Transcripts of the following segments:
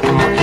Come on.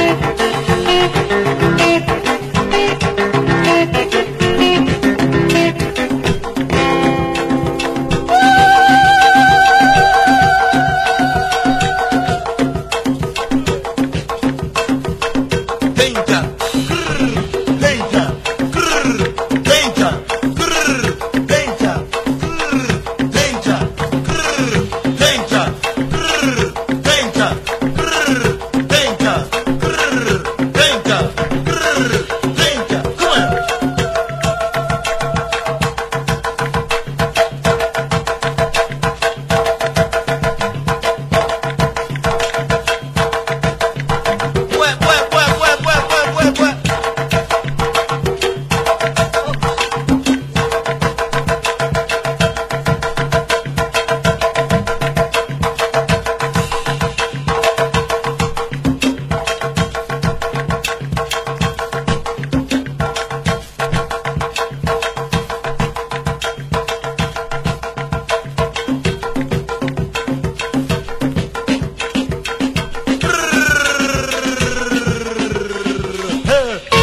Yeah.